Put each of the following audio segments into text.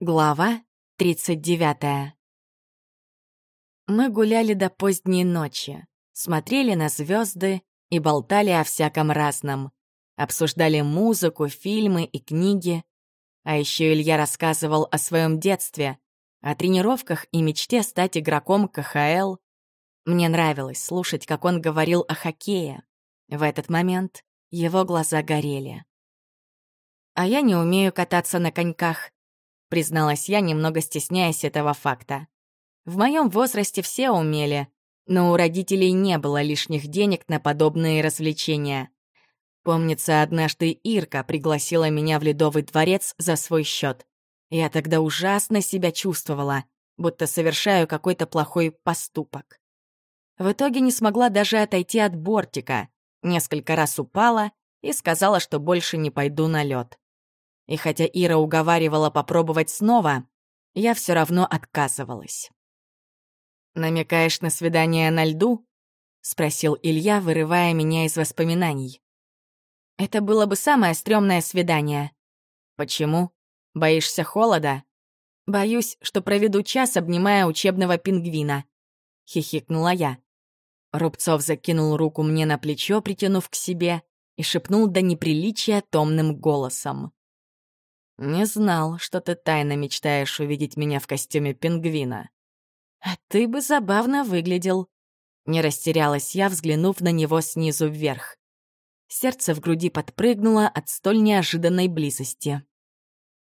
Глава 39 Мы гуляли до поздней ночи, смотрели на звезды и болтали о всяком разном. Обсуждали музыку, фильмы и книги. А еще Илья рассказывал о своем детстве, о тренировках и мечте стать игроком КХЛ. Мне нравилось слушать, как он говорил о хоккее. В этот момент его глаза горели. А я не умею кататься на коньках, призналась я, немного стесняясь этого факта. В моем возрасте все умели, но у родителей не было лишних денег на подобные развлечения. Помнится, однажды Ирка пригласила меня в Ледовый дворец за свой счет. Я тогда ужасно себя чувствовала, будто совершаю какой-то плохой поступок. В итоге не смогла даже отойти от бортика, несколько раз упала и сказала, что больше не пойду на лед. И хотя Ира уговаривала попробовать снова, я все равно отказывалась. «Намекаешь на свидание на льду?» — спросил Илья, вырывая меня из воспоминаний. «Это было бы самое стрёмное свидание». «Почему? Боишься холода?» «Боюсь, что проведу час, обнимая учебного пингвина», — хихикнула я. Рубцов закинул руку мне на плечо, притянув к себе, и шепнул до неприличия томным голосом. «Не знал, что ты тайно мечтаешь увидеть меня в костюме пингвина». «А ты бы забавно выглядел», — не растерялась я, взглянув на него снизу вверх. Сердце в груди подпрыгнуло от столь неожиданной близости.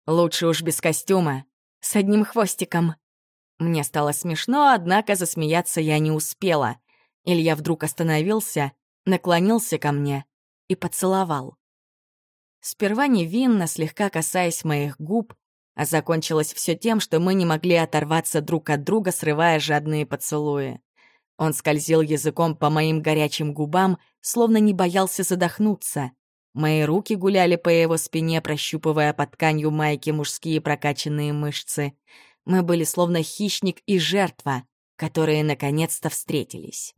«Лучше уж без костюма, с одним хвостиком». Мне стало смешно, однако засмеяться я не успела. Илья вдруг остановился, наклонился ко мне и поцеловал. Сперва невинно, слегка касаясь моих губ, а закончилось все тем, что мы не могли оторваться друг от друга, срывая жадные поцелуи. Он скользил языком по моим горячим губам, словно не боялся задохнуться. Мои руки гуляли по его спине, прощупывая под тканью майки мужские прокачанные мышцы. Мы были словно хищник и жертва, которые наконец-то встретились.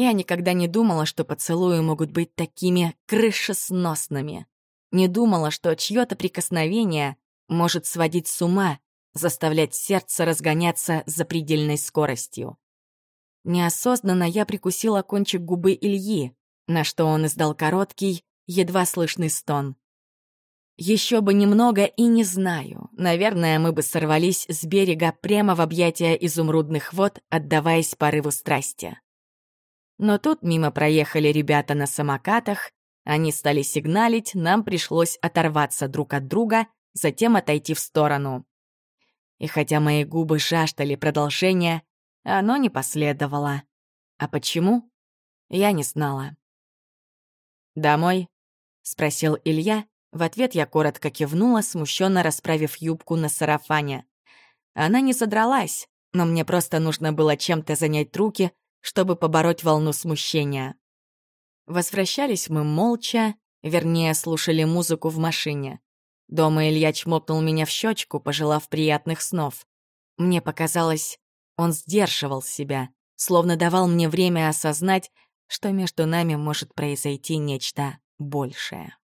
Я никогда не думала, что поцелуи могут быть такими крышесносными. Не думала, что чьё-то прикосновение может сводить с ума, заставлять сердце разгоняться за предельной скоростью. Неосознанно я прикусила кончик губы Ильи, на что он издал короткий, едва слышный стон. Еще бы немного и не знаю. Наверное, мы бы сорвались с берега прямо в объятия изумрудных вод, отдаваясь порыву страсти. Но тут мимо проехали ребята на самокатах, они стали сигналить, нам пришлось оторваться друг от друга, затем отойти в сторону. И хотя мои губы жаждали продолжения, оно не последовало. А почему? Я не знала. «Домой?» — спросил Илья. В ответ я коротко кивнула, смущенно расправив юбку на сарафане. Она не задралась, но мне просто нужно было чем-то занять руки, чтобы побороть волну смущения. Возвращались мы молча, вернее, слушали музыку в машине. Дома Илья чмокнул меня в щечку, пожелав приятных снов. Мне показалось, он сдерживал себя, словно давал мне время осознать, что между нами может произойти нечто большее.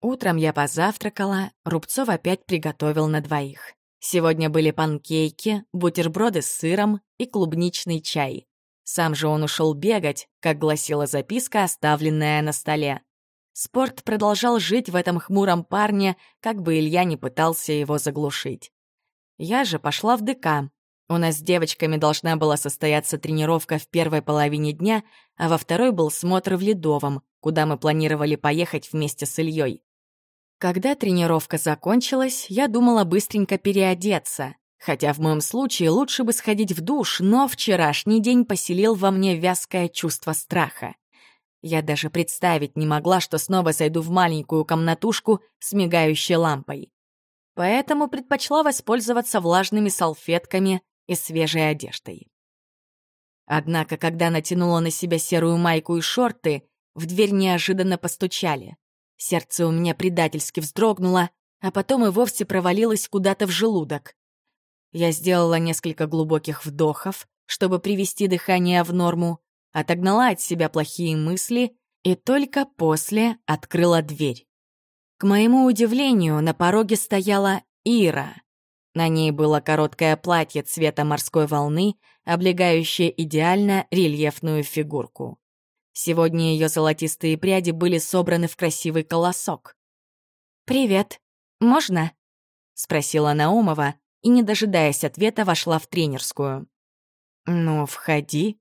Утром я позавтракала, Рубцов опять приготовил на двоих. Сегодня были панкейки, бутерброды с сыром и клубничный чай. Сам же он ушел бегать, как гласила записка, оставленная на столе. Спорт продолжал жить в этом хмуром парне, как бы Илья не пытался его заглушить. Я же пошла в ДК. У нас с девочками должна была состояться тренировка в первой половине дня, а во второй был смотр в Ледовом, куда мы планировали поехать вместе с Ильей. Когда тренировка закончилась, я думала быстренько переодеться. Хотя в моем случае лучше бы сходить в душ, но вчерашний день поселил во мне вязкое чувство страха. Я даже представить не могла, что снова зайду в маленькую комнатушку с мигающей лампой. Поэтому предпочла воспользоваться влажными салфетками и свежей одеждой. Однако, когда натянула на себя серую майку и шорты, в дверь неожиданно постучали. Сердце у меня предательски вздрогнуло, а потом и вовсе провалилось куда-то в желудок. Я сделала несколько глубоких вдохов, чтобы привести дыхание в норму, отогнала от себя плохие мысли и только после открыла дверь. К моему удивлению, на пороге стояла Ира. На ней было короткое платье цвета морской волны, облегающее идеально рельефную фигурку. Сегодня ее золотистые пряди были собраны в красивый колосок. «Привет. Можно?» — спросила Наумова и, не дожидаясь ответа, вошла в тренерскую. «Ну, входи».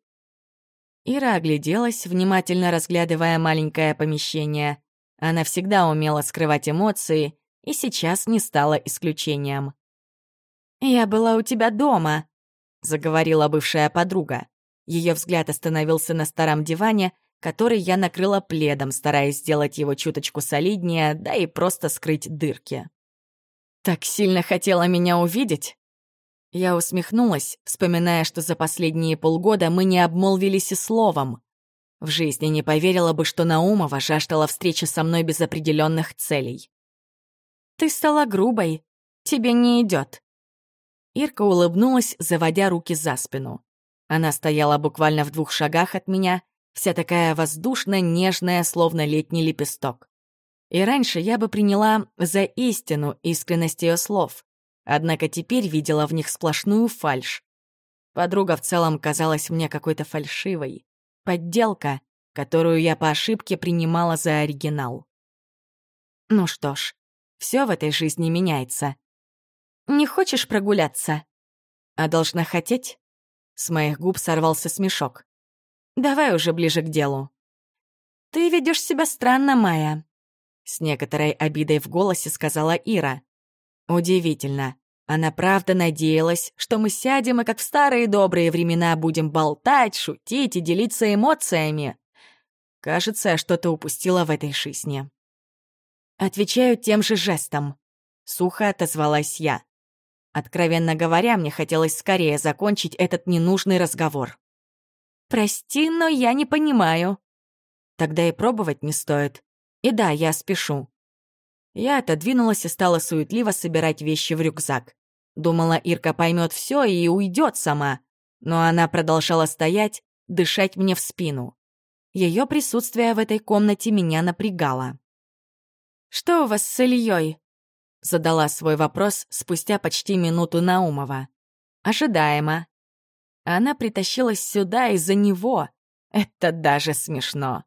Ира огляделась, внимательно разглядывая маленькое помещение. Она всегда умела скрывать эмоции, и сейчас не стала исключением. «Я была у тебя дома», — заговорила бывшая подруга. Ее взгляд остановился на старом диване, который я накрыла пледом, стараясь сделать его чуточку солиднее, да и просто скрыть дырки. «Так сильно хотела меня увидеть?» Я усмехнулась, вспоминая, что за последние полгода мы не обмолвились и словом. В жизни не поверила бы, что Наумова жаждала встречи со мной без определенных целей. «Ты стала грубой. Тебе не идет. Ирка улыбнулась, заводя руки за спину. Она стояла буквально в двух шагах от меня, вся такая воздушно-нежная, словно летний лепесток. И раньше я бы приняла за истину искренность ее слов, однако теперь видела в них сплошную фальшь. Подруга в целом казалась мне какой-то фальшивой. Подделка, которую я по ошибке принимала за оригинал. Ну что ж, все в этой жизни меняется. Не хочешь прогуляться? А должна хотеть? С моих губ сорвался смешок. Давай уже ближе к делу. Ты ведешь себя странно, Майя. С некоторой обидой в голосе сказала Ира. Удивительно. Она правда надеялась, что мы сядем и как в старые добрые времена будем болтать, шутить и делиться эмоциями. Кажется, я что-то упустила в этой жизни. Отвечаю тем же жестом. Сухо отозвалась я. Откровенно говоря, мне хотелось скорее закончить этот ненужный разговор. «Прости, но я не понимаю». Тогда и пробовать не стоит. И да, я спешу. Я отодвинулась и стала суетливо собирать вещи в рюкзак. Думала, Ирка поймет все и уйдет сама. Но она продолжала стоять, дышать мне в спину. Ее присутствие в этой комнате меня напрягало. «Что у вас с Ильей? задала свой вопрос спустя почти минуту Наумова. Ожидаемо. Она притащилась сюда из-за него. Это даже смешно.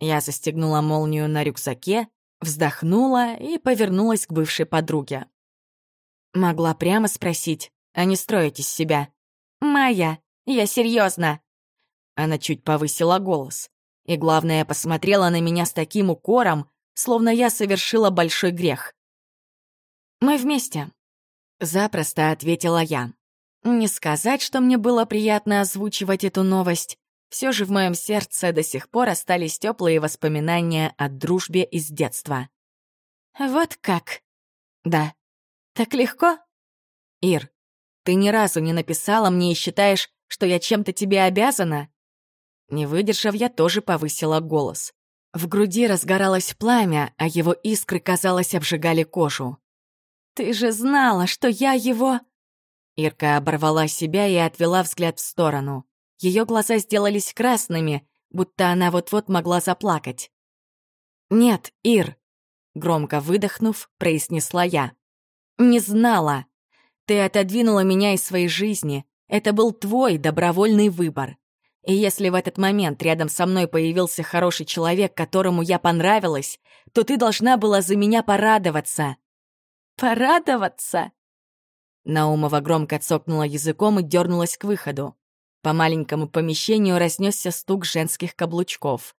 Я застегнула молнию на рюкзаке, вздохнула и повернулась к бывшей подруге. Могла прямо спросить, а не строить из себя. «Майя, я серьезно. Она чуть повысила голос. И, главное, посмотрела на меня с таким укором, словно я совершила большой грех. «Мы вместе», — запросто ответила я. Не сказать, что мне было приятно озвучивать эту новость, все же в моем сердце до сих пор остались теплые воспоминания о дружбе из детства. «Вот как?» «Да». «Так легко?» «Ир, ты ни разу не написала мне и считаешь, что я чем-то тебе обязана?» Не выдержав, я тоже повысила голос. В груди разгоралось пламя, а его искры, казалось, обжигали кожу. «Ты же знала, что я его...» Ирка оборвала себя и отвела взгляд в сторону. Ее глаза сделались красными, будто она вот-вот могла заплакать. «Нет, Ир», — громко выдохнув, произнесла я. «Не знала. Ты отодвинула меня из своей жизни. Это был твой добровольный выбор. И если в этот момент рядом со мной появился хороший человек, которому я понравилась, то ты должна была за меня порадоваться». «Порадоваться?» Наумова громко цокнула языком и дернулась к выходу. По маленькому помещению разнесся стук женских каблучков.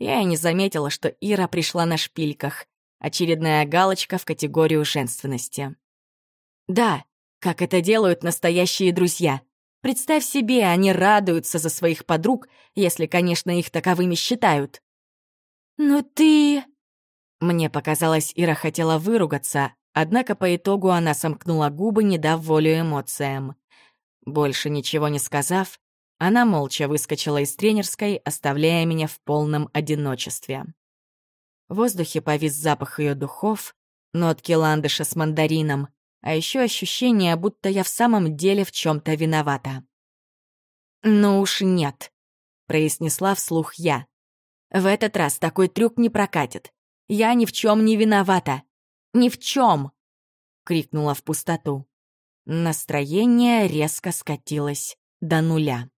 Я и не заметила, что Ира пришла на шпильках. Очередная галочка в категорию женственности. Да, как это делают настоящие друзья. Представь себе, они радуются за своих подруг, если, конечно, их таковыми считают. «Ну ты...» Мне показалось, Ира хотела выругаться, однако по итогу она сомкнула губы, не дав волю эмоциям. Больше ничего не сказав, она молча выскочила из тренерской, оставляя меня в полном одиночестве. В воздухе повис запах ее духов, нотки ландыша с мандарином, а еще ощущение, будто я в самом деле в чем то виновата. «Ну уж нет», — произнесла вслух я. «В этот раз такой трюк не прокатит. Я ни в чем не виновата! Ни в чем!» — крикнула в пустоту. Настроение резко скатилось до нуля.